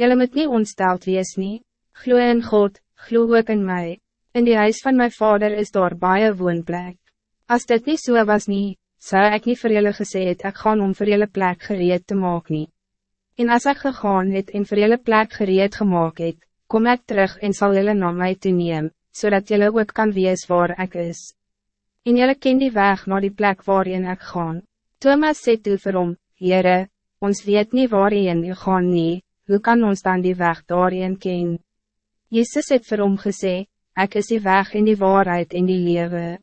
Jelle moet niet ontsteld wees nie, glo in God, glo ook in mij. In die huis van mijn vader is daar baie woonplek. Als dit niet zo so was nie, zou ik niet voor jullie gesê het, ek gaan om voor jullie plek gereed te maak nie. En als ik gegaan het en voor jullie plek gereed gemaakt het, kom ik terug en zal jullie naar mij toe neem, zodat jullie ook kan wees waar ik is. En jullie ken die weg naar die plek waarin ik gaan. Thomas sê toe vir hom, Heere, ons weet niet waarin je gaan nie, hoe kan ons dan die weg daarin ken? Jezus het vir hom gesê, ek is die weg in die waarheid in die lewe.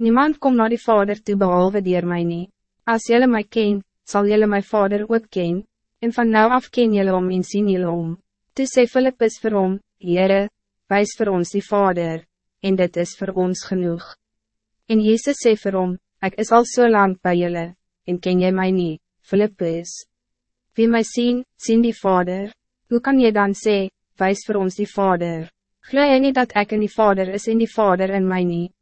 Niemand kom naar die Vader toe behalve dier mij nie. As jylle my ken, sal jylle my Vader ook ken, en van nou af ken jylle om en sien jylle om. Toe sê Philippus vir hom, Heere, wijs voor ons die Vader, en dit is voor ons genoeg. En Jezus sê vir hom, ek is al so lang bij jylle, en ken jy mij niet, Philippus. Wie mij zien, zien die Vader, hoe kan je dan sê, wijs voor ons die Vader? Glo jy nie dat ek in die Vader is en die Vader in mij niet?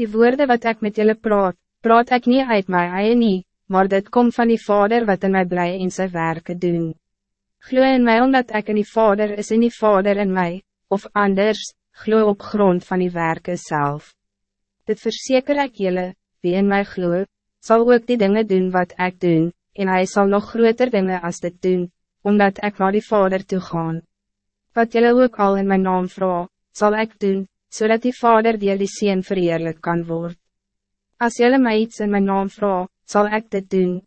Die woorden wat ik met jullie praat, praat ik niet uit mij eie nie, maar dit komt van die Vader wat in mij blij in zijn werken doen. Glo in mij omdat ik in die Vader is in die Vader in mij, of anders, glo op grond van die werken zelf. Dit verzeker ik jullie, wie in mij glo, zal ook die dingen doen wat ik doen, en hij zal nog groter dingen als dit doen, omdat ik naar die Vader toe gaan. Wat jullie ook al in mijn naam vragen, zal ik doen, zodat die vader die die sien vereerlijk kan worden. Als jullie mij iets in mijn naam vragen, zal ik dit doen.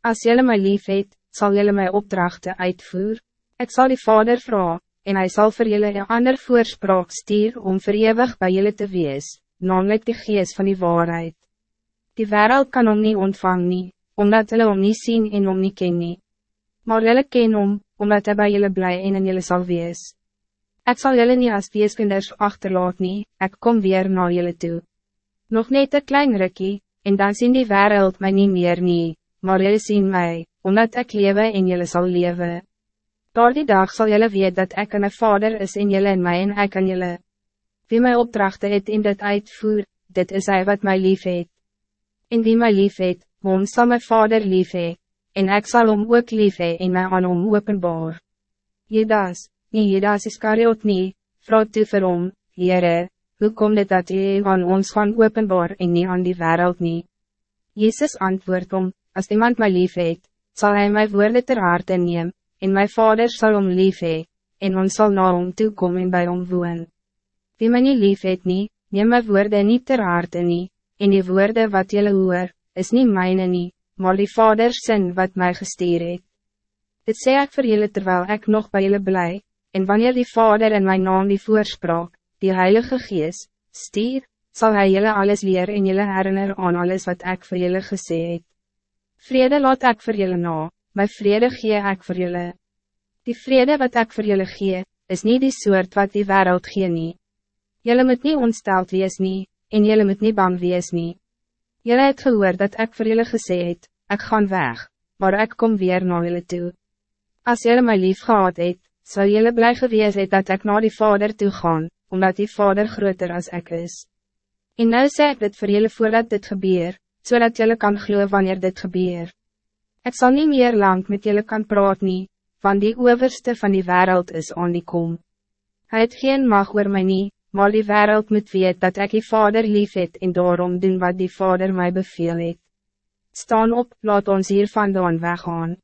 Als jullie mij lief het, zal jullie mij opdrachten uitvoeren. Ik zal die vader vragen, en hij zal voor jullie een ander voorspraak stuur om verewig bij jullie te wees, namelijk de geest van die waarheid. Die wereld kan om niet ontvangen, nie, omdat jullie om niet zien en om niet kennen. Maar jullie kennen om, omdat hij bij jullie blij en in jullie zal wees. Ik zal jullie niet als weeskinders achterlaat nie, ek kom weer naar jullie toe. Nog net een klein rukkie, en dan zien die wereld mij niet meer nie, maar jullie zien mij, omdat ik lewe en jullie zal leven. Door die dag zal jullie weten dat ik een vader is in jullie en mij en ik aan jullie. Wie mij opdrachten het in dit uitvoer, dit is hij wat mij lief het. En wie mij lief het, hom zal mijn vader lief het, en ik zal hem ook lief het en mij aan hom openbaar. Judas, nie Judas Iscariot nie, vraag toe vir hom, Heere, hoe kom dit dat jy aan ons gaan openbaar en nie aan die wereld nie? Jezus antwoord om, als iemand mij lief het, zal hij mijn woorden ter harte neem, en mijn vader zal om lief hee, en ons zal naar hom toe kom en bij hom woon. Wie my nie lief het nie, neem my woorde niet ter harte nie, en die woorde wat jullie hoor, is niet mijne nie, maar die vader sin wat mij gestuur het. Dit sê ek vir julle terwijl ik nog bij jullie blij, En wanneer die Vader in mijn naam die voorspraak, die Heilige Geest, stier, zal hij jullie alles leren en jullie herinner aan alles wat ik voor jullie gesê het. Vrede laat ik voor jullie na, my vrede gee ik voor jullie. Die vrede wat ik voor jullie gee, is niet die soort wat die wereld gee nie. Jullie moet niet ontsteld wees nie, en jullie moet niet bang wees nie. Jullie het gehoor dat ik voor jullie gesê het, ik ga weg, maar ik kom weer naar jullie toe. Als jullie mij lief gehad het, zou jullie blij geweest het dat ik naar die vader toe gaan, omdat die vader groter als ik is. En nou sê ek dit vir jullie voordat dit gebeur, zodat jullie kan geloven wanneer dit gebeur. Ik zal niet meer lang met jullie kan praat nie, want die overste van die wereld is aan die kom. Hij het geen mag oor my nie, maar die wereld moet weet dat ik die vader lief het en daarom doen wat die vader mij beveel het. Staan op, laat ons hier vandaan weggaan.